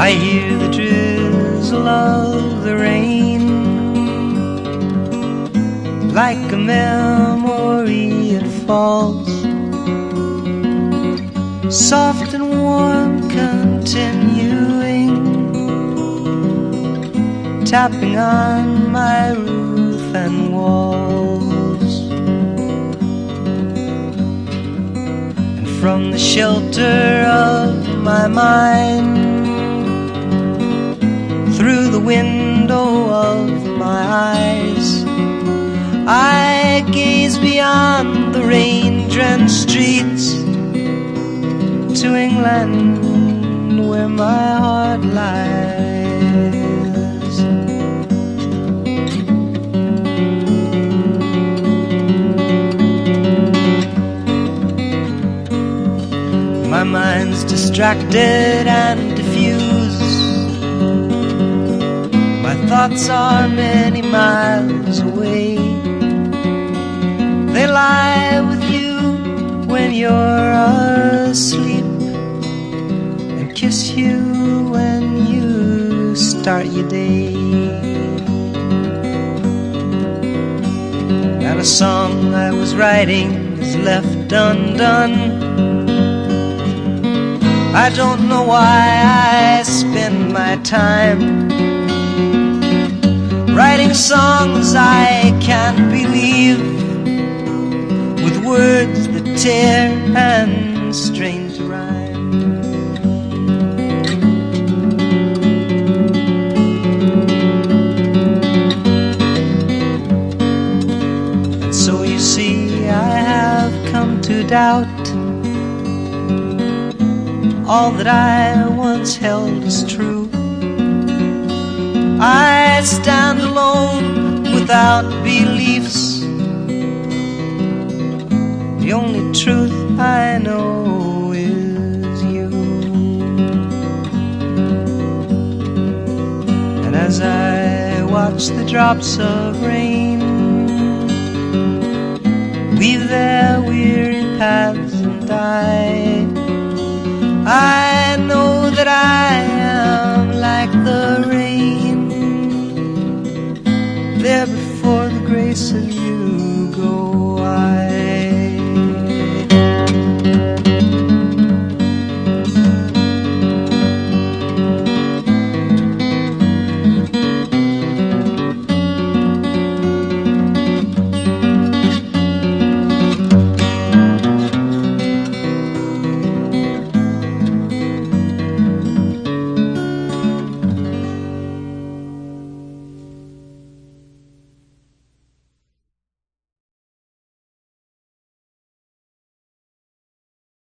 I hear the drizzle of the rain Like a memory it falls. Soft and warm continuing Tapping on my roof and walls. And from the shelter of my mind rain-drenched streets to England where my heart lies. My mind's distracted and diffused. My thoughts are many miles away they lie you're asleep and kiss you when you start your day. And a song I was writing is left undone. I don't know why I spend my time writing songs I can't believe with words that tear to rhyme. And so you see, I have come to doubt all that I once held as true. I stand alone without beliefs the only truth I know is you. And as I watch the drops of rain weave their weary paths and die, I know that I am like the rain. There before the grace of you go I.